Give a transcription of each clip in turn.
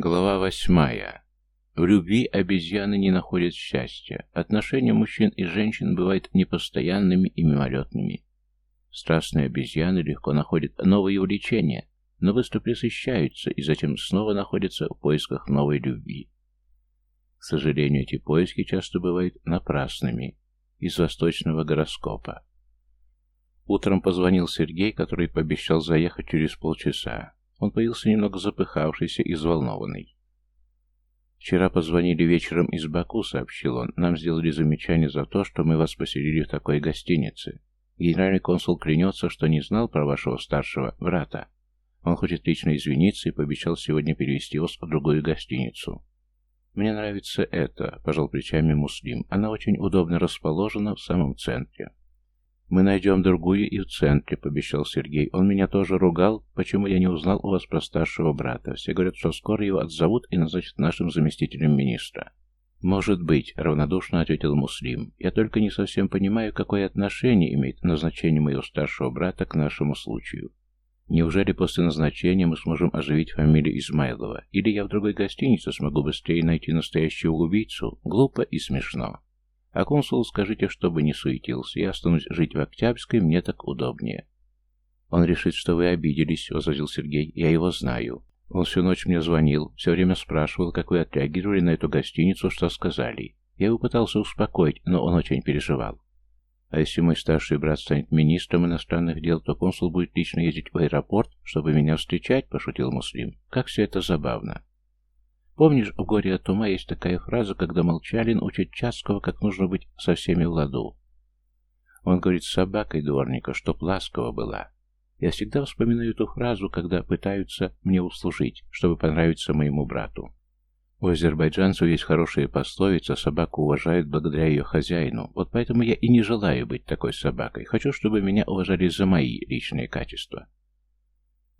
Глава восьмая. В любви обезьяны не находят счастья. Отношения мужчин и женщин бывают непостоянными и мимолетными. Страстные обезьяны легко находят новые увлечения, но быстро пресыщаются и затем снова находятся в поисках новой любви. К сожалению, эти поиски часто бывают напрасными. Из восточного гороскопа. Утром позвонил Сергей, который пообещал заехать через полчаса. Он появился немного запыхавшийся и взволнованный. «Вчера позвонили вечером из Баку», — сообщил он. «Нам сделали замечание за то, что мы вас поселили в такой гостинице. Генеральный консул клянется, что не знал про вашего старшего брата. Он хочет лично извиниться и пообещал сегодня перевести вас в другую гостиницу». «Мне нравится это», — пожал плечами Муслим. «Она очень удобно расположена в самом центре». «Мы найдем другую и в центре», — пообещал Сергей. «Он меня тоже ругал, почему я не узнал у вас про старшего брата. Все говорят, что скоро его отзовут и назначат нашим заместителем министра». «Может быть», — равнодушно ответил Муслим. «Я только не совсем понимаю, какое отношение имеет назначение моего старшего брата к нашему случаю. Неужели после назначения мы сможем оживить фамилию Измайлова? Или я в другой гостинице смогу быстрее найти настоящего убийцу? Глупо и смешно». А консулу скажите, чтобы не суетился. Я останусь жить в Октябрьской, мне так удобнее. Он решит, что вы обиделись, возразил Сергей. Я его знаю. Он всю ночь мне звонил, все время спрашивал, как вы отреагировали на эту гостиницу, что сказали. Я его пытался успокоить, но он очень переживал. А если мой старший брат станет министром иностранных дел, то консул будет лично ездить в аэропорт, чтобы меня встречать, пошутил Муслим. Как все это забавно. Помнишь, в «Горе от ума» есть такая фраза, когда Молчалин учит Чацкого, как нужно быть со всеми в ладу. Он говорит с собакой дворника, чтоб ласково была. Я всегда вспоминаю эту фразу, когда пытаются мне услужить, чтобы понравиться моему брату. У азербайджанцев есть хорошая пословица «собаку уважают благодаря ее хозяину». Вот поэтому я и не желаю быть такой собакой. Хочу, чтобы меня уважали за мои личные качества.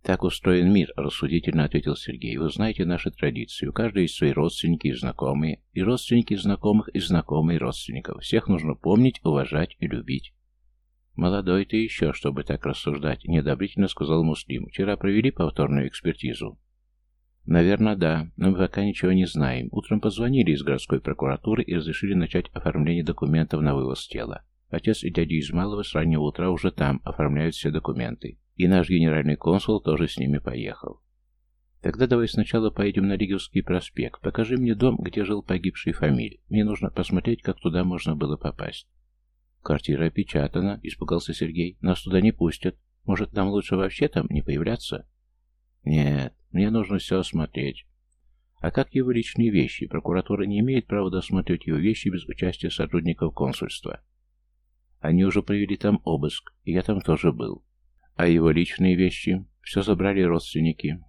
«Так устроен мир», — рассудительно ответил Сергей. «Вы знаете наши традиции. У каждого есть свои родственники и знакомые, и родственники знакомых, и знакомые родственников. Всех нужно помнить, уважать и любить». «Молодой ты еще, чтобы так рассуждать», — неодобрительно сказал Муслим. «Вчера провели повторную экспертизу?» «Наверное, да, но мы пока ничего не знаем. Утром позвонили из городской прокуратуры и разрешили начать оформление документов на вывоз тела. Отец и дядя Измалова с раннего утра уже там, оформляют все документы. И наш генеральный консул тоже с ними поехал. Тогда давай сначала поедем на Лиговский проспект. Покажи мне дом, где жил погибший фамиль. Мне нужно посмотреть, как туда можно было попасть. Квартира опечатана, испугался Сергей. Нас туда не пустят. Может, нам лучше вообще там не появляться? Нет, мне нужно все осмотреть. А как его личные вещи? Прокуратура не имеет права досмотреть его вещи без участия сотрудников консульства. Они уже провели там обыск, и я там тоже был. А его личные вещи? Все забрали родственники.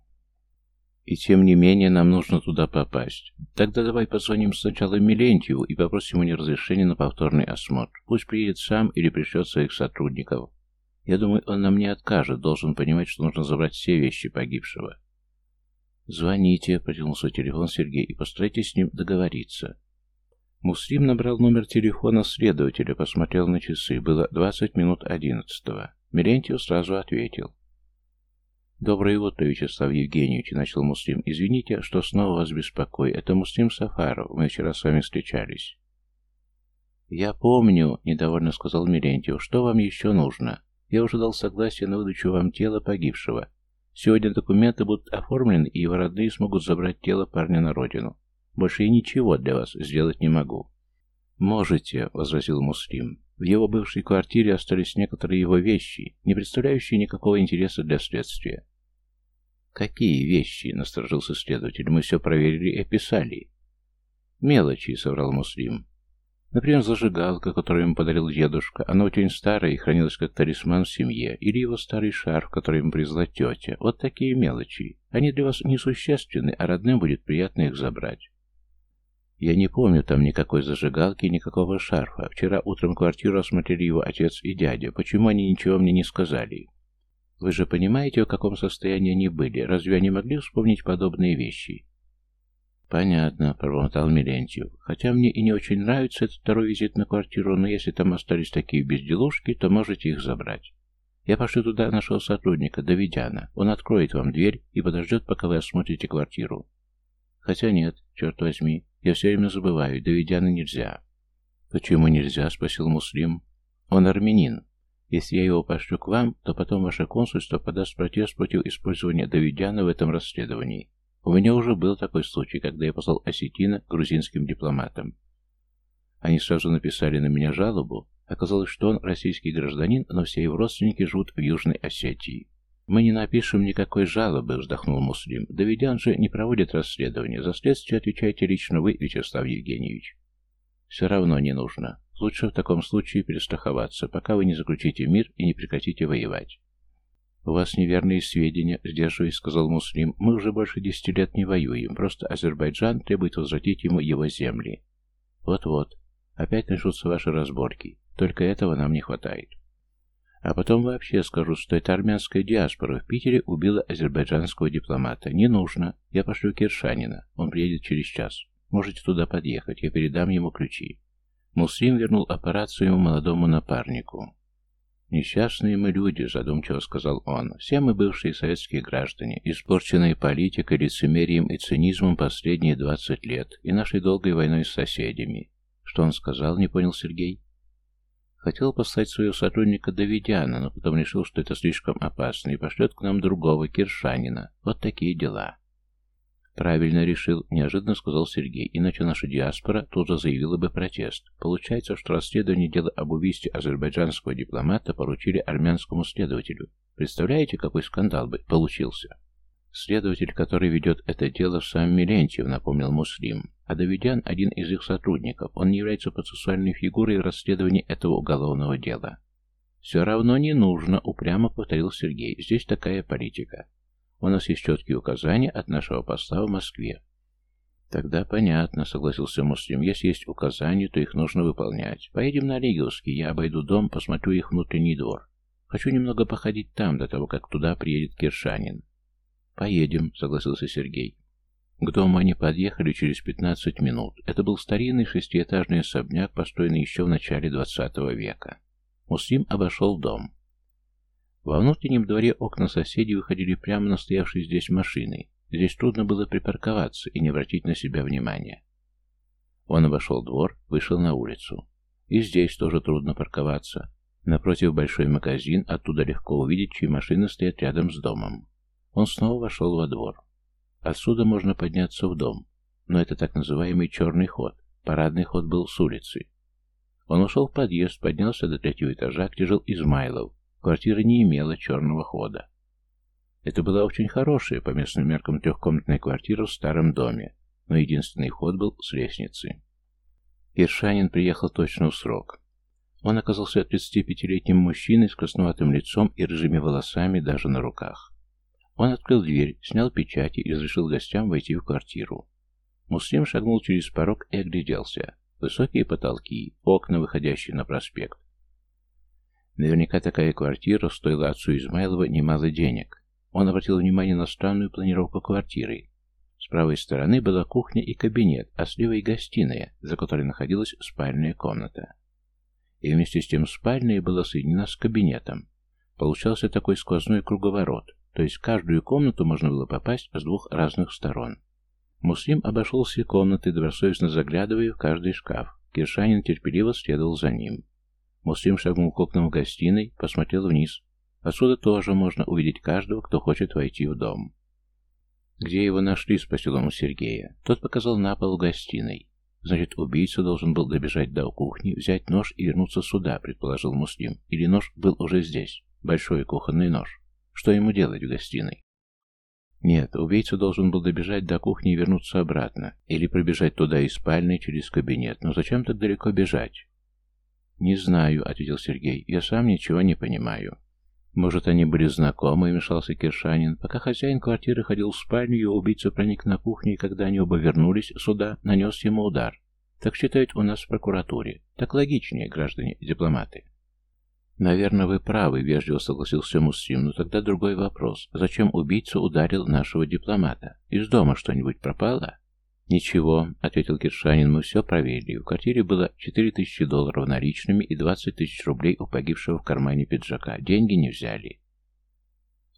И тем не менее нам нужно туда попасть. Тогда давай позвоним сначала Милентьеву и попросим у него разрешения на повторный осмотр. Пусть приедет сам или пришлет своих сотрудников. Я думаю, он нам не откажет, должен понимать, что нужно забрать все вещи погибшего. «Звоните», — протянул свой телефон Сергей, — «и постарайтесь с ним договориться». Муслим набрал номер телефона следователя, посмотрел на часы. Было двадцать минут одиннадцатого. Мерентьев сразу ответил. «Доброе утро, Вячеслав Евгеньевич», — начал Муслим. «Извините, что снова вас беспокою. Это Муслим Сафаров. Мы вчера с вами встречались». «Я помню», — недовольно сказал Мерентьев. «Что вам еще нужно? Я уже дал согласие на выдачу вам тела погибшего. Сегодня документы будут оформлены, и его родные смогут забрать тело парня на родину. Больше я ничего для вас сделать не могу». «Можете», — возразил Муслим. В его бывшей квартире остались некоторые его вещи, не представляющие никакого интереса для следствия. «Какие вещи?» — насторожился следователь. «Мы все проверили и описали». «Мелочи», — соврал Муслим. Например, зажигалка, которую ему подарил дедушка. Она очень старая и хранилась как талисман в семье. Или его старый шарф, который ему привезла тетя. Вот такие мелочи. Они для вас несущественны, а родным будет приятно их забрать. Я не помню там никакой зажигалки, никакого шарфа. Вчера утром квартиру осмотрели его отец и дядя. Почему они ничего мне не сказали? Вы же понимаете, в каком состоянии они были? Разве они могли вспомнить подобные вещи? Понятно, пробормотал Милентьев. Хотя мне и не очень нравится этот второй визит на квартиру, но если там остались такие безделушки, то можете их забрать. Я пошлю туда нашего сотрудника, Давидяна. Он откроет вам дверь и подождет, пока вы осмотрите квартиру. Хотя нет, черт возьми, я все время забываю, Давидяна нельзя. Почему нельзя? Спросил Муслим. Он армянин. Если я его пошлю к вам, то потом ваше консульство подаст протест против использования Давидяна в этом расследовании. У меня уже был такой случай, когда я послал осетина грузинским дипломатам. Они сразу написали на меня жалобу. Оказалось, что он российский гражданин, но все его родственники живут в Южной Осетии. «Мы не напишем никакой жалобы», — вздохнул Муслим. «Давидян же не проводит расследование. За следствие отвечаете лично вы, Вячеслав Евгеньевич». «Все равно не нужно. Лучше в таком случае перестраховаться, пока вы не заключите мир и не прекратите воевать. «У вас неверные сведения», — сдерживаясь, сказал Муслим. «Мы уже больше десяти лет не воюем, просто Азербайджан требует возвратить ему его земли». «Вот-вот. Опять начнутся ваши разборки. Только этого нам не хватает». А потом вообще скажу, что эта армянская диаспора в Питере убила азербайджанского дипломата. Не нужно. Я пошлю Киршанина. Он приедет через час. Можете туда подъехать. Я передам ему ключи. Муслим вернул аппарат своему молодому напарнику. «Несчастные мы люди», — задумчиво сказал он. «Все мы бывшие советские граждане, испорченные политикой, лицемерием и цинизмом последние двадцать лет и нашей долгой войной с соседями». «Что он сказал?» — не понял Сергей. Хотел послать своего сотрудника Давидяна, но потом решил, что это слишком опасно, и пошлет к нам другого, Киршанина. Вот такие дела. «Правильно решил», — неожиданно сказал Сергей, иначе наша диаспора тут же заявила бы протест. Получается, что расследование дела об убийстве азербайджанского дипломата поручили армянскому следователю. Представляете, какой скандал бы получился? Следователь, который ведет это дело, сам Милентьев, напомнил Муслим. А Давидян – один из их сотрудников. Он не является процессуальной фигурой в расследовании этого уголовного дела. «Все равно не нужно», — упрямо повторил Сергей. «Здесь такая политика. У нас есть четкие указания от нашего посла в Москве. Тогда понятно, согласился Муслим. Если есть указания, то их нужно выполнять. Поедем на Ригелский, я обойду дом, посмотрю их внутренний двор. Хочу немного походить там, до того, как туда приедет Киршанин. Поедем, согласился Сергей. К дому они подъехали через 15 минут. Это был старинный шестиэтажный особняк, построенный еще в начале 20 века. Муслим обошел дом. Во внутреннем дворе окна соседей выходили прямо на стоявшие здесь машины. Здесь трудно было припарковаться и не обратить на себя внимания. Он обошел двор, вышел на улицу. И здесь тоже трудно парковаться. Напротив большой магазин, оттуда легко увидеть, чьи машины стоят рядом с домом. Он снова вошел во двор. Отсюда можно подняться в дом, но это так называемый черный ход. Парадный ход был с улицы. Он ушел в подъезд, поднялся до третьего этажа, где жил Измайлов, Квартира не имела черного хода. Это была очень хорошая, по местным меркам, трехкомнатная квартира в старом доме, но единственный ход был с лестницы. Иршанин приехал точно в срок. Он оказался 35-летним мужчиной с красноватым лицом и рыжими волосами даже на руках. Он открыл дверь, снял печати и разрешил гостям войти в квартиру. Муслим шагнул через порог и огляделся. Высокие потолки, окна, выходящие на проспект. Наверняка такая квартира стоила отцу Измайлова немало денег. Он обратил внимание на странную планировку квартиры. С правой стороны была кухня и кабинет, а с левой гостиная, за которой находилась спальная комната. И вместе с тем спальная была соединена с кабинетом. Получался такой сквозной круговорот, то есть в каждую комнату можно было попасть с двух разных сторон. Муслим обошел все комнаты, добросовестно заглядывая в каждый шкаф. Киршанин терпеливо следовал за ним. Муслим шагнул к окнам в гостиной, посмотрел вниз. Отсюда тоже можно увидеть каждого, кто хочет войти в дом. «Где его нашли?» — спросил он у Сергея. Тот показал на пол в гостиной. «Значит, убийца должен был добежать до кухни, взять нож и вернуться сюда», — предположил Муслим. «Или нож был уже здесь? Большой кухонный нож. Что ему делать в гостиной?» Нет, убийца должен был добежать до кухни и вернуться обратно, или пробежать туда из спальни через кабинет. Но зачем так далеко бежать? «Не знаю», — ответил Сергей. «Я сам ничего не понимаю». «Может, они были знакомы?» — вмешался Киршанин. Пока хозяин квартиры ходил в спальню, его убийца проник на кухню, и когда они оба вернулись сюда, нанес ему удар. Так считают у нас в прокуратуре. Так логичнее, граждане дипломаты. «Наверное, вы правы», — вежливо согласился Муслим, но тогда другой вопрос. Зачем убийца ударил нашего дипломата? Из дома что-нибудь пропало?» «Ничего», — ответил Киршанин, — «мы все проверили. В квартире было 4 тысячи долларов наличными и 20 тысяч рублей у погибшего в кармане пиджака. Деньги не взяли».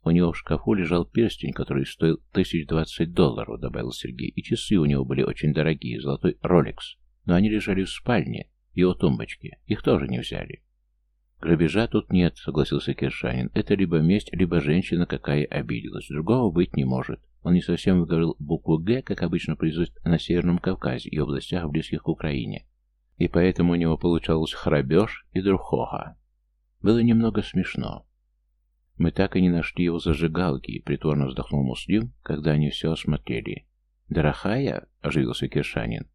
У него в шкафу лежал перстень, который стоил тысяч двадцать долларов, добавил Сергей, и часы у него были очень дорогие, золотой Ролекс. Но они лежали в спальне, его тумбочке. Их тоже не взяли. «Грабежа тут нет», — согласился Киршанин. «Это либо месть, либо женщина, какая обиделась. Другого быть не может». Он не совсем выговорил букву «Г», как обычно произносит на Северном Кавказе и областях, близких к Украине. И поэтому у него получалось храбеж и друхоха. Было немного смешно. Мы так и не нашли его зажигалки, притворно вздохнул Муслим, когда они все осмотрели. «Дорохая?» — оживился Киршанин.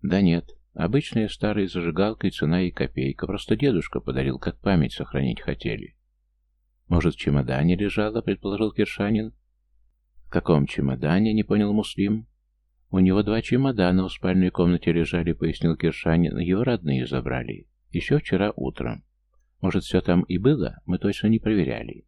«Да нет, Обычная старая зажигалка и цена и копейка. Просто дедушка подарил, как память сохранить хотели. Может, в чемодане лежала, предположил Киршанин. В каком чемодане, не понял Муслим. У него два чемодана в спальной комнате лежали, пояснил Киршанин. Его родные забрали. Еще вчера утром. Может, все там и было? Мы точно не проверяли.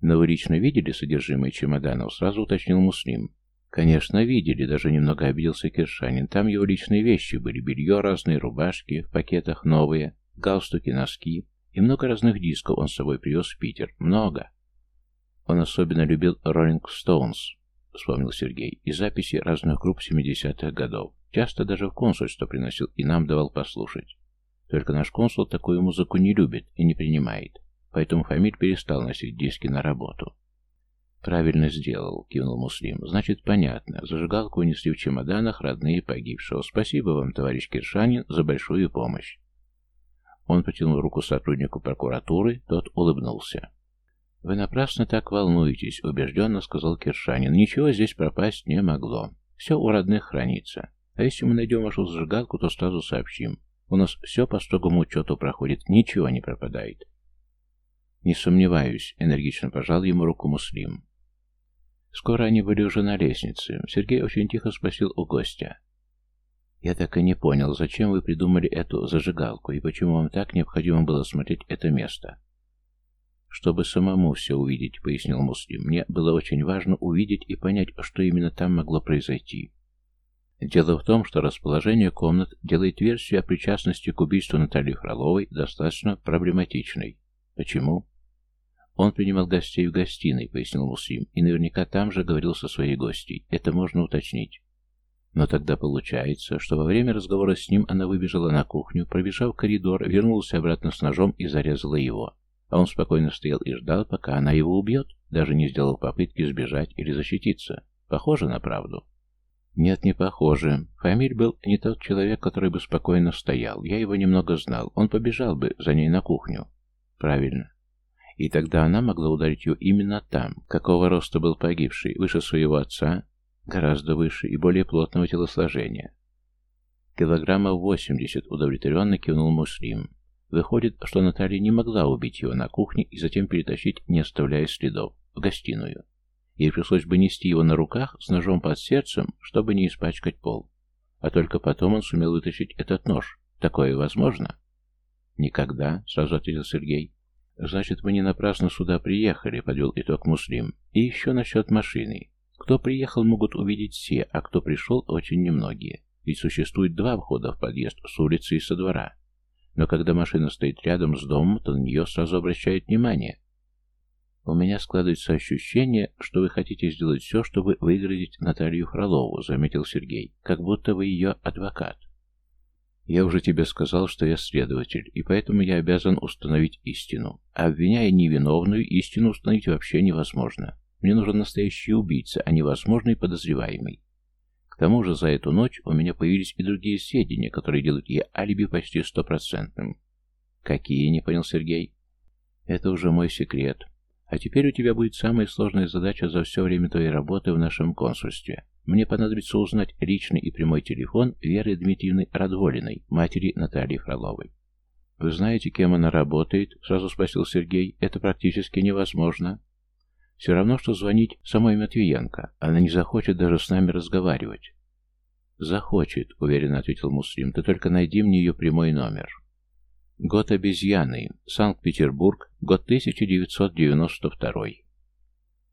Но вы лично видели содержимое чемоданов? Сразу уточнил Муслим. Конечно, видели, даже немного обиделся Киршанин. Там его личные вещи были, белье, разные рубашки, в пакетах новые, галстуки, носки. И много разных дисков он с собой привез в Питер. Много. Он особенно любил Rolling Stones, вспомнил Сергей, и записи разных групп 70-х годов. Часто даже в консульство приносил и нам давал послушать. Только наш консул такую музыку не любит и не принимает. Поэтому Фамиль перестал носить диски на работу. «Правильно сделал», — кивнул Муслим. «Значит, понятно. Зажигалку унесли в чемоданах родные погибшего. Спасибо вам, товарищ Киршанин, за большую помощь». Он потянул руку сотруднику прокуратуры, тот улыбнулся. «Вы напрасно так волнуетесь», — убежденно сказал Киршанин. «Ничего здесь пропасть не могло. Все у родных хранится. А если мы найдем вашу зажигалку, то сразу сообщим. У нас все по строгому учету проходит, ничего не пропадает». «Не сомневаюсь», — энергично пожал ему руку Муслим. Скоро они были уже на лестнице. Сергей очень тихо спросил у гостя. «Я так и не понял, зачем вы придумали эту зажигалку и почему вам так необходимо было смотреть это место?» «Чтобы самому все увидеть», — пояснил Муслим. «Мне было очень важно увидеть и понять, что именно там могло произойти». Дело в том, что расположение комнат делает версию о причастности к убийству Натальи Фроловой достаточно проблематичной. Почему? Он принимал гостей в гостиной, пояснил Муслим, и наверняка там же говорил со своей гостьей. Это можно уточнить. Но тогда получается, что во время разговора с ним она выбежала на кухню, пробежав коридор, вернулась обратно с ножом и зарезала его. А он спокойно стоял и ждал, пока она его убьет, даже не сделал попытки сбежать или защититься. Похоже на правду. Нет, не похоже. Фамиль был не тот человек, который бы спокойно стоял. Я его немного знал. Он побежал бы за ней на кухню. Правильно. И тогда она могла ударить ее именно там. Какого роста был погибший? Выше своего отца? Гораздо выше и более плотного телосложения. Килограммов восемьдесят удовлетворенно кивнул Муслим. Выходит, что Наталья не могла убить его на кухне и затем перетащить, не оставляя следов, в гостиную. Ей пришлось бы нести его на руках с ножом под сердцем, чтобы не испачкать пол. А только потом он сумел вытащить этот нож. Такое возможно? Никогда, сразу ответил Сергей. «Значит, мы не напрасно сюда приехали», — подвел итог Муслим. «И еще насчет машины. Кто приехал, могут увидеть все, а кто пришел, очень немногие. Ведь существует два входа в подъезд, с улицы и со двора. Но когда машина стоит рядом с домом, то на нее сразу обращают внимание. У меня складывается ощущение, что вы хотите сделать все, чтобы выгородить Наталью Фролову, заметил Сергей, как будто вы ее адвокат. Я уже тебе сказал, что я следователь, и поэтому я обязан установить истину. А обвиняя невиновную, истину установить вообще невозможно. Мне нужен настоящий убийца, а не возможный подозреваемый. К тому же за эту ночь у меня появились и другие сведения, которые делают ей алиби почти стопроцентным. Какие, не понял Сергей. Это уже мой секрет. А теперь у тебя будет самая сложная задача за все время твоей работы в нашем консульстве. Мне понадобится узнать личный и прямой телефон Веры Дмитриевны Радволиной, матери Натальи Фроловой. «Вы знаете, кем она работает?» — сразу спросил Сергей. «Это практически невозможно. Все равно, что звонить самой Матвиенко. Она не захочет даже с нами разговаривать». «Захочет», — уверенно ответил Муслим. «Ты только найди мне ее прямой номер». Год обезьяны. Санкт-Петербург. Год 1992.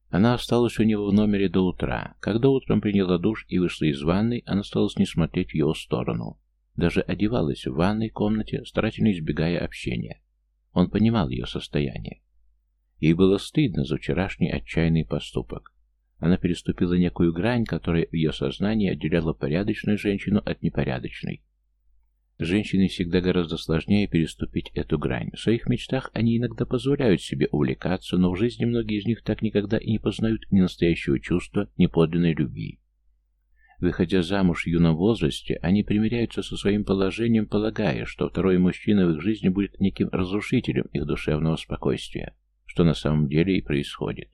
Она осталась у него в номере до утра. Когда утром приняла душ и вышла из ванной, она старалась не смотреть в его сторону. Даже одевалась в ванной комнате, старательно избегая общения. Он понимал ее состояние. Ей было стыдно за вчерашний отчаянный поступок. Она переступила некую грань, которая в ее сознании отделяла порядочную женщину от непорядочной. Женщине всегда гораздо сложнее переступить эту грань. В своих мечтах они иногда позволяют себе увлекаться, но в жизни многие из них так никогда и не познают ни настоящего чувства, ни подлинной любви. Выходя замуж в юном возрасте, они примиряются со своим положением, полагая, что второй мужчина в их жизни будет неким разрушителем их душевного спокойствия, что на самом деле и происходит.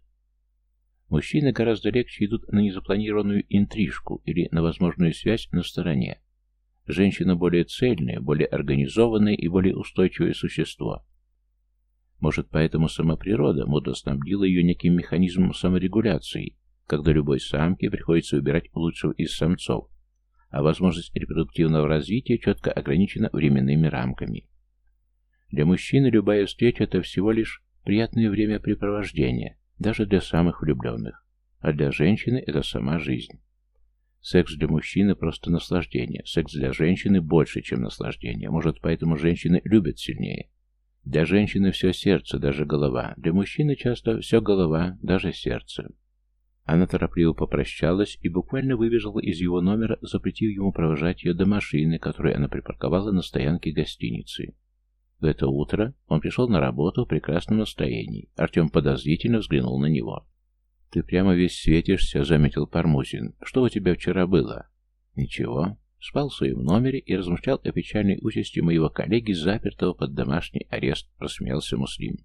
Мужчины гораздо легче идут на незапланированную интрижку или на возможную связь на стороне. Женщина более цельная, более организованное и более устойчивое существо. Может, поэтому сама природа мудро снабдила ее неким механизмом саморегуляции, когда любой самке приходится выбирать лучшего из самцов, а возможность репродуктивного развития четко ограничена временными рамками. Для мужчины любая встреча – это всего лишь приятное времяпрепровождение, даже для самых влюбленных. А для женщины это сама жизнь. Секс для мужчины просто наслаждение, секс для женщины больше, чем наслаждение. Может, поэтому женщины любят сильнее. Для женщины все сердце, даже голова. Для мужчины часто все голова, даже сердце. Она торопливо попрощалась и буквально выбежала из его номера, запретив ему провожать ее до машины, которую она припарковала на стоянке гостиницы. В это утро он пришел на работу в прекрасном настроении. Артем подозрительно взглянул на него. «Ты прямо весь светишься», — заметил Пармузин. «Что у тебя вчера было?» «Ничего. Спал в своем номере и размышлял о печальной участи моего коллеги, запертого под домашний арест», — рассмеялся Муслим.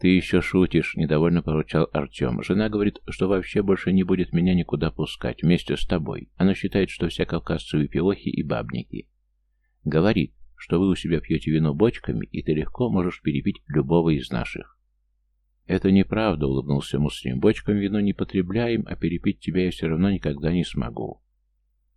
«Ты еще шутишь», — недовольно поручал Артем. «Жена говорит, что вообще больше не будет меня никуда пускать, вместе с тобой. Она считает, что все кавказцы выпивохи и бабники. Говорит, что вы у себя пьете вино бочками, и ты легко можешь перепить любого из наших. «Это неправда», — улыбнулся Муслим. «Бочкам вино не потребляем, а перепить тебя я все равно никогда не смогу».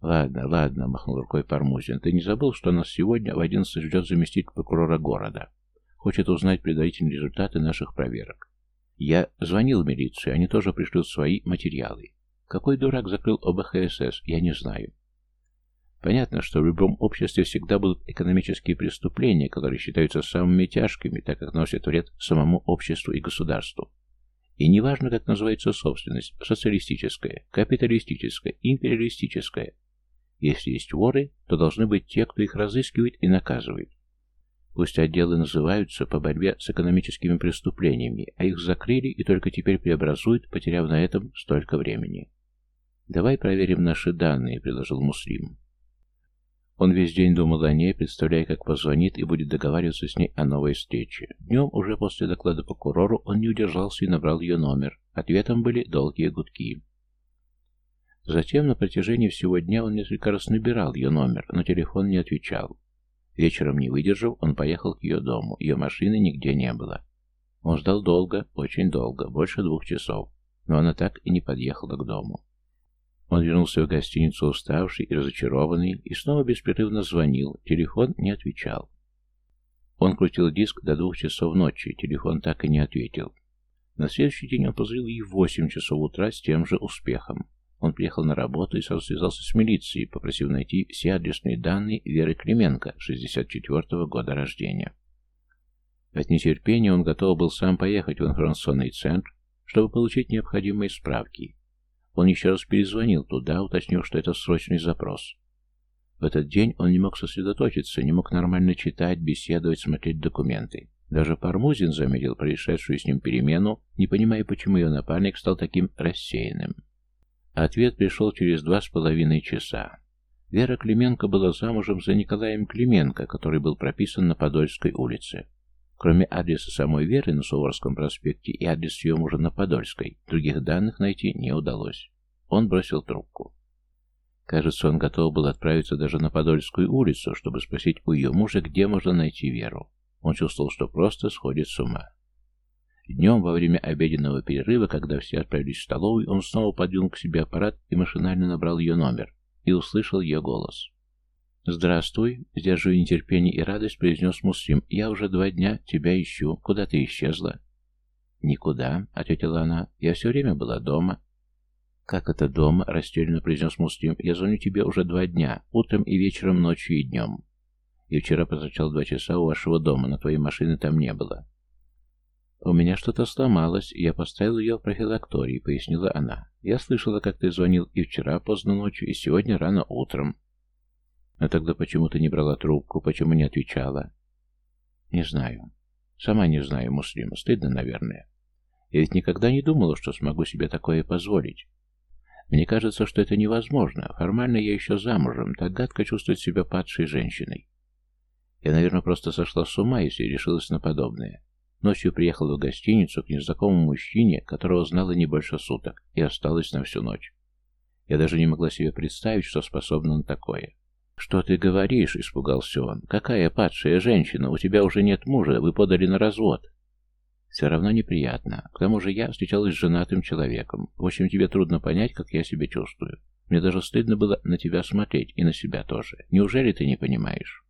«Ладно, ладно», — махнул рукой Пармузин. «Ты не забыл, что нас сегодня в одиннадцать ждет заместитель прокурора города? Хочет узнать предварительные результаты наших проверок. Я звонил в милицию, они тоже пришлют свои материалы. Какой дурак закрыл ОБХСС, я не знаю. Понятно, что в любом обществе всегда будут экономические преступления, которые считаются самыми тяжкими, так как носят вред самому обществу и государству. И неважно, как называется собственность – социалистическая, капиталистическая, империалистическая. Если есть воры, то должны быть те, кто их разыскивает и наказывает. Пусть отделы называются по борьбе с экономическими преступлениями, а их закрыли и только теперь преобразуют, потеряв на этом столько времени. «Давай проверим наши данные», — предложил Муслим. Он весь день думал о ней, представляя, как позвонит и будет договариваться с ней о новой встрече. Днем, уже после доклада прокурору, он не удержался и набрал ее номер. Ответом были долгие гудки. Затем на протяжении всего дня он несколько раз набирал ее номер, но телефон не отвечал. Вечером, не выдержав, он поехал к ее дому. Ее машины нигде не было. Он ждал долго, очень долго, больше двух часов, но она так и не подъехала к дому. Он вернулся в гостиницу уставший и разочарованный, и снова беспрерывно звонил, телефон не отвечал. Он крутил диск до двух часов ночи, телефон так и не ответил. На следующий день он позвонил ей в восемь часов утра с тем же успехом. Он приехал на работу и сразу связался с милицией, попросив найти все адресные данные Веры Клименко, 64-го года рождения. От нетерпения он готов был сам поехать в информационный центр, чтобы получить необходимые справки. Он еще раз перезвонил туда, уточнив, что это срочный запрос. В этот день он не мог сосредоточиться, не мог нормально читать, беседовать, смотреть документы. Даже Пармузин заметил происшедшую с ним перемену, не понимая, почему ее напарник стал таким рассеянным. Ответ пришел через два с половиной часа. Вера Клименко была замужем за Николаем Клименко, который был прописан на Подольской улице. Кроме адреса самой Веры на Суворовском проспекте и адрес ее мужа на Подольской, других данных найти не удалось. Он бросил трубку. Кажется, он готов был отправиться даже на Подольскую улицу, чтобы спросить у ее мужа, где можно найти Веру. Он чувствовал, что просто сходит с ума. Днем, во время обеденного перерыва, когда все отправились в столовую, он снова подвинул к себе аппарат и машинально набрал ее номер, и услышал ее голос. «Здравствуй», — сдерживая нетерпение и радость, произнес Муслим. «Я уже два дня тебя ищу. Куда ты исчезла?» «Никуда», — ответила она. «Я все время была дома». «Как это дома?» — растерянно произнес Муслим. «Я звоню тебе уже два дня. Утром и вечером, ночью и днем. И вчера потрачал два часа у вашего дома, но твоей машины там не было». «У меня что-то сломалось, и я поставил ее в профилактории», — пояснила она. «Я слышала, как ты звонил и вчера поздно ночью, и сегодня рано утром». «А тогда почему ты не брала трубку, почему не отвечала?» «Не знаю. Сама не знаю, Муслим. Стыдно, наверное. Я ведь никогда не думала, что смогу себе такое позволить. Мне кажется, что это невозможно. Формально я еще замужем, так гадко чувствовать себя падшей женщиной. Я, наверное, просто сошла с ума, если решилась на подобное. Ночью приехала в гостиницу к незнакомому мужчине, которого знала не больше суток, и осталась на всю ночь. Я даже не могла себе представить, что способна на такое. «Что ты говоришь?» — испугался он. «Какая падшая женщина? У тебя уже нет мужа, вы подали на развод». «Все равно неприятно. К тому же я встречалась с женатым человеком. В общем, тебе трудно понять, как я себя чувствую. Мне даже стыдно было на тебя смотреть, и на себя тоже. Неужели ты не понимаешь?»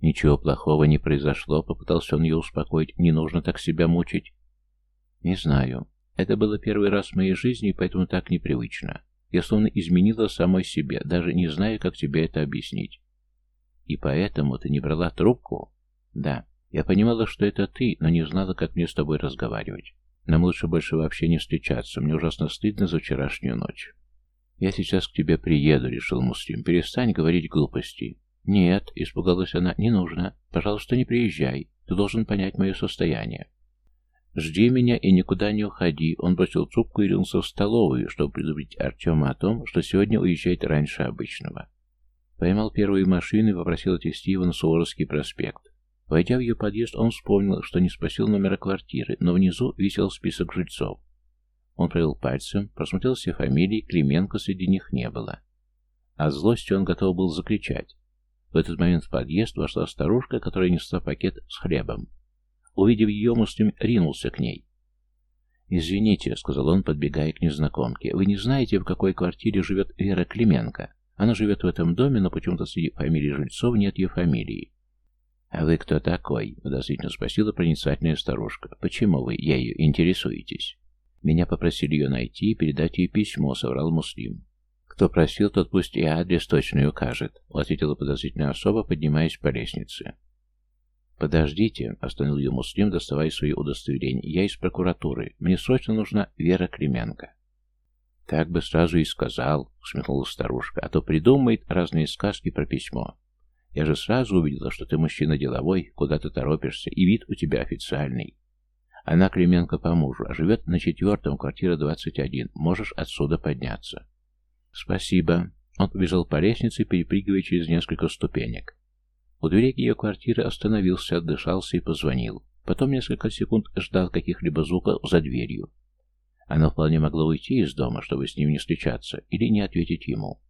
«Ничего плохого не произошло», — попытался он ее успокоить. «Не нужно так себя мучить». «Не знаю. Это было первый раз в моей жизни, поэтому так непривычно. Я словно изменила самой себе, даже не знаю, как тебе это объяснить». «И поэтому ты не брала трубку?» «Да. Я понимала, что это ты, но не знала, как мне с тобой разговаривать. Нам лучше больше вообще не встречаться. Мне ужасно стыдно за вчерашнюю ночь». «Я сейчас к тебе приеду», — решил Муслим. «Перестань говорить глупости. «Нет», — испугалась она, — «не нужно. Пожалуйста, не приезжай. Ты должен понять мое состояние». «Жди меня и никуда не уходи». Он бросил трубку и ринулся в столовую, чтобы предупредить Артема о том, что сегодня уезжает раньше обычного. Поймал первую машину и попросил отвезти его на Суворовский проспект. Войдя в ее подъезд, он вспомнил, что не спросил номера квартиры, но внизу висел список жильцов. Он провел пальцем, просмотрел все фамилии, Клименко среди них не было. От злости он готов был закричать. В этот момент в подъезд вошла старушка, которая несла пакет с хлебом. Увидев ее, Муслим ринулся к ней. «Извините», — сказал он, подбегая к незнакомке, — «вы не знаете, в какой квартире живет Вера Клименко? Она живет в этом доме, но почему-то среди фамилий жильцов нет ее фамилии». «А вы кто такой?» — подозрительно спросила проницательная старушка. «Почему вы ею интересуетесь?» «Меня попросили ее найти и передать ей письмо», — соврал Муслим. «Кто просил, тот пусть и адрес точный укажет», — ответила подозрительная особа, поднимаясь по лестнице. «Подождите», — остановил ее Муслим, доставая свои удостоверения. «Я из прокуратуры. Мне срочно нужна Вера Клименко». «Так бы сразу и сказал», — усмехнулась старушка, «а то придумает разные сказки про письмо. Я же сразу увидела, что ты мужчина деловой, куда ты торопишься, и вид у тебя официальный. Она Клименко по мужу, а живет на четвертом, квартира 21. Можешь отсюда подняться». «Спасибо». Он побежал по лестнице, перепрыгивая через несколько ступенек. У дверей ее квартиры остановился, отдышался и позвонил. Потом несколько секунд ждал каких-либо звуков за дверью. Она вполне могла уйти из дома, чтобы с ним не встречаться, или не ответить ему.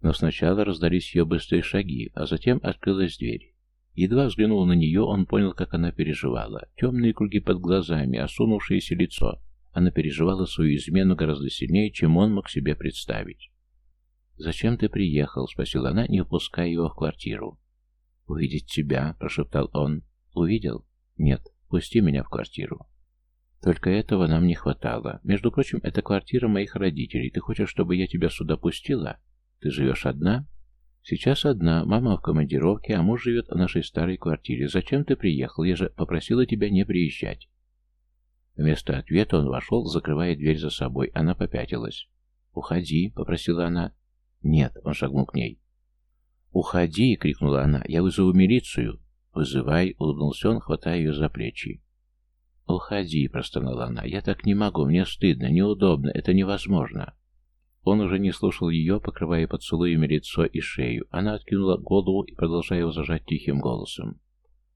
Но сначала раздались ее быстрые шаги, а затем открылась дверь. Едва взглянул на нее, он понял, как она переживала. Темные круги под глазами, осунувшееся лицо, она переживала свою измену гораздо сильнее, чем он мог себе представить. «Зачем ты приехал?» — спросила она, не впуская его в квартиру. «Увидеть тебя», — прошептал он. «Увидел?» «Нет, пусти меня в квартиру». «Только этого нам не хватало. Между прочим, это квартира моих родителей. Ты хочешь, чтобы я тебя сюда пустила? Ты живешь одна?» «Сейчас одна. Мама в командировке, а муж живет в нашей старой квартире. Зачем ты приехал? Я же попросила тебя не приезжать». Вместо ответа он вошел, закрывая дверь за собой. Она попятилась. «Уходи», — попросила она. «Нет», — он шагнул к ней. «Уходи!» — крикнула она. «Я вызову милицию!» «Вызывай!» — улыбнулся он, хватая ее за плечи. «Уходи!» — простонала она. «Я так не могу, мне стыдно, неудобно, это невозможно!» Он уже не слушал ее, покрывая поцелуями лицо и шею. Она откинула голову и продолжая его зажать тихим голосом.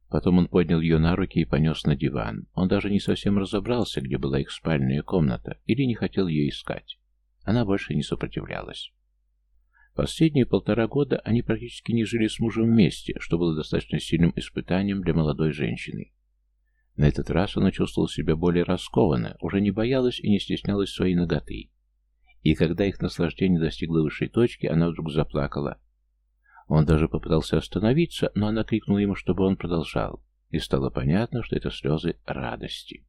Потом он поднял ее на руки и понес на диван. Он даже не совсем разобрался, где была их спальная комната, или не хотел ее искать. Она больше не сопротивлялась. Последние полтора года они практически не жили с мужем вместе, что было достаточно сильным испытанием для молодой женщины. На этот раз она чувствовала себя более раскованно, уже не боялась и не стеснялась своей ноготы. И когда их наслаждение достигло высшей точки, она вдруг заплакала, он даже попытался остановиться, но она крикнула ему, чтобы он продолжал, и стало понятно, что это слезы радости.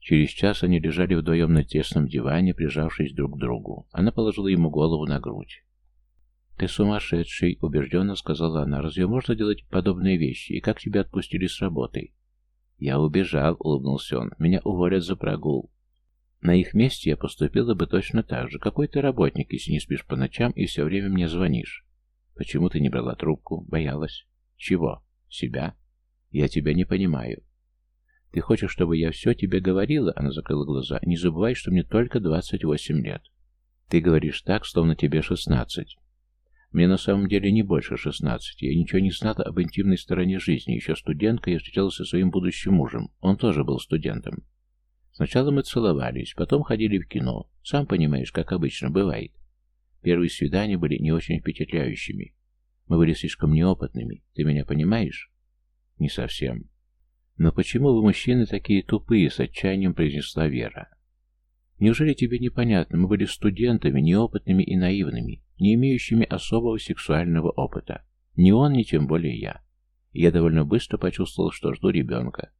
Через час они лежали вдвоем на тесном диване, прижавшись друг к другу. Она положила ему голову на грудь. «Ты сумасшедший», — убежденно сказала она. «Разве можно делать подобные вещи? И как тебя отпустили с работы?» «Я убежал», — улыбнулся он. «Меня уволят за прогул». На их месте я поступила бы точно так же. Какой ты работник, если не спишь по ночам и все время мне звонишь? Почему ты не брала трубку? Боялась? Чего? Себя? Я тебя не понимаю. Ты хочешь, чтобы я все тебе говорила? Она закрыла глаза. Не забывай, что мне только 28 лет. Ты говоришь так, словно тебе 16. Мне на самом деле не больше 16. Я ничего не знала об интимной стороне жизни. Еще студентка я встречалась со своим будущим мужем. Он тоже был студентом. Сначала мы целовались, потом ходили в кино. Сам понимаешь, как обычно бывает. Первые свидания были не очень впечатляющими. Мы были слишком неопытными. Ты меня понимаешь? Не совсем. Но почему вы, мужчины, такие тупые, с отчаянием произнесла Вера. Неужели тебе непонятно, мы были студентами, неопытными и наивными, не имеющими особого сексуального опыта. Ни он, ни тем более я. я довольно быстро почувствовал, что жду ребенка.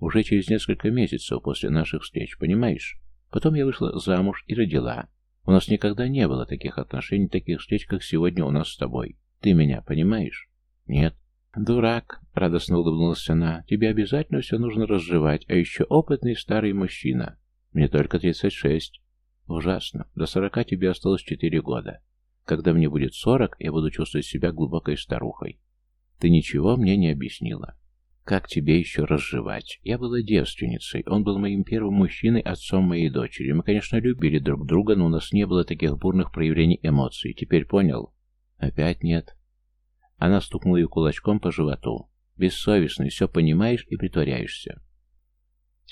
Уже через несколько месяцев после наших встреч, понимаешь? Потом я вышла замуж и родила. У нас никогда не было таких отношений, таких встреч, как сегодня у нас с тобой. Ты меня понимаешь? Нет. Дурак, радостно улыбнулась она. Тебе обязательно все нужно разжевать, а еще опытный старый мужчина. Мне только 36. Ужасно. До сорока тебе осталось четыре года. Когда мне будет сорок, я буду чувствовать себя глубокой старухой. Ты ничего мне не объяснила. Как тебе еще разжевать? Я была девственницей, он был моим первым мужчиной, отцом моей дочери. Мы, конечно, любили друг друга, но у нас не было таких бурных проявлений эмоций. Теперь понял? Опять нет. Она стукнула ее кулачком по животу. Бессовестный, все понимаешь и притворяешься.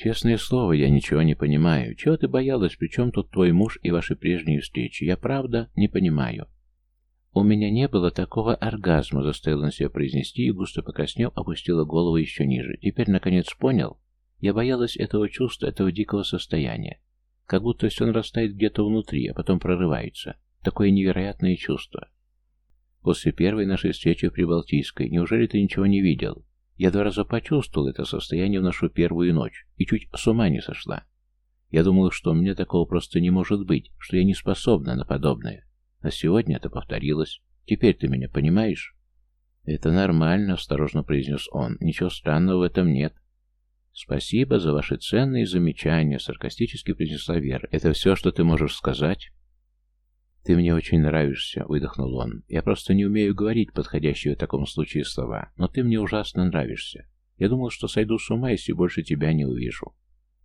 Честное слово, я ничего не понимаю. Чего ты боялась, причем тут твой муж и ваши прежние встречи? Я правда не понимаю. «У меня не было такого оргазма», — заставила на себя произнести и, густо покраснев, опустила голову еще ниже. «Теперь, наконец, понял? Я боялась этого чувства, этого дикого состояния. Как будто все нарастает где-то внутри, а потом прорывается. Такое невероятное чувство. После первой нашей встречи в Прибалтийской, неужели ты ничего не видел? Я два раза почувствовал это состояние в нашу первую ночь и чуть с ума не сошла. Я думала, что у меня такого просто не может быть, что я не способна на подобное. А сегодня это повторилось. Теперь ты меня понимаешь? Это нормально, осторожно произнес он. Ничего странного в этом нет. Спасибо за ваши ценные замечания, саркастически произнесла Вера. Это все, что ты можешь сказать? «Ты мне очень нравишься», — выдохнул он. «Я просто не умею говорить подходящие в таком случае слова, но ты мне ужасно нравишься. Я думал, что сойду с ума, если больше тебя не увижу.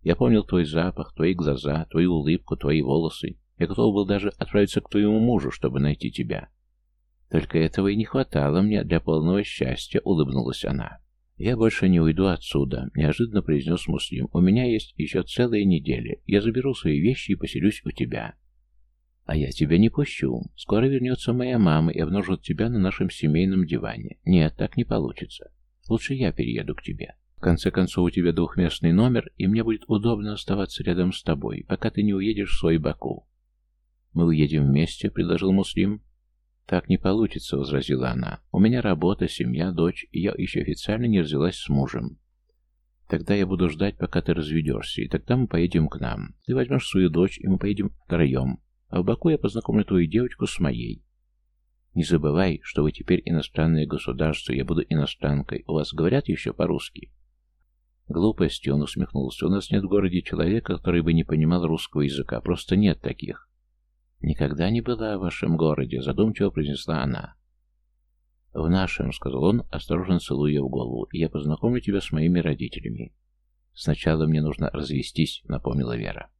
Я помнил твой запах, твои глаза, твою улыбку, твои волосы. Я готов был даже отправиться к твоему мужу, чтобы найти тебя. Только этого и не хватало мне для полного счастья, улыбнулась она. Я больше не уйду отсюда, неожиданно произнес Муслим. У меня есть еще целая неделя. Я заберу свои вещи и поселюсь у тебя. А я тебя не пущу. Скоро вернется моя мама и обнаружит тебя на нашем семейном диване. Нет, так не получится. Лучше я перееду к тебе. В конце концов, у тебя двухместный номер, и мне будет удобно оставаться рядом с тобой, пока ты не уедешь в свой Баку. «Мы уедем вместе», — предложил Муслим. «Так не получится», — возразила она. «У меня работа, семья, дочь, и я еще официально не развелась с мужем. Тогда я буду ждать, пока ты разведешься, и тогда мы поедем к нам. Ты возьмешь свою дочь, и мы поедем втроем. А в Баку я познакомлю твою девочку с моей. Не забывай, что вы теперь иностранное государство, я буду иностранкой. У вас говорят еще по-русски?» Глупости, он усмехнулся. У нас нет в городе человека, который бы не понимал русского языка. Просто нет таких. «Никогда не была в вашем городе», — задумчиво произнесла она. «В нашем», — сказал он, осторожно целуя в голову, — «и я познакомлю тебя с моими родителями». «Сначала мне нужно развестись», — напомнила Вера.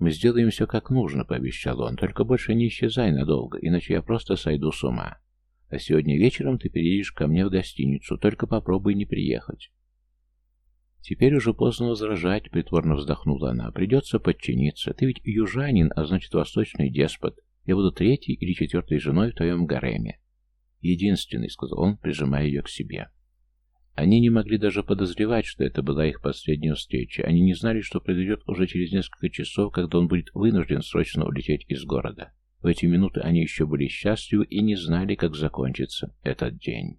«Мы сделаем все как нужно», — пообещал он, — «только больше не исчезай надолго, иначе я просто сойду с ума. А сегодня вечером ты переедешь ко мне в гостиницу, только попробуй не приехать». «Теперь уже поздно возражать», — притворно вздохнула она. «Придется подчиниться. Ты ведь южанин, а значит восточный деспот. Я буду третьей или четвертой женой в твоем гареме». «Единственный», — сказал он, прижимая ее к себе. Они не могли даже подозревать, что это была их последняя встреча. Они не знали, что произойдет уже через несколько часов, когда он будет вынужден срочно улететь из города. В эти минуты они еще были счастливы и не знали, как закончится этот день.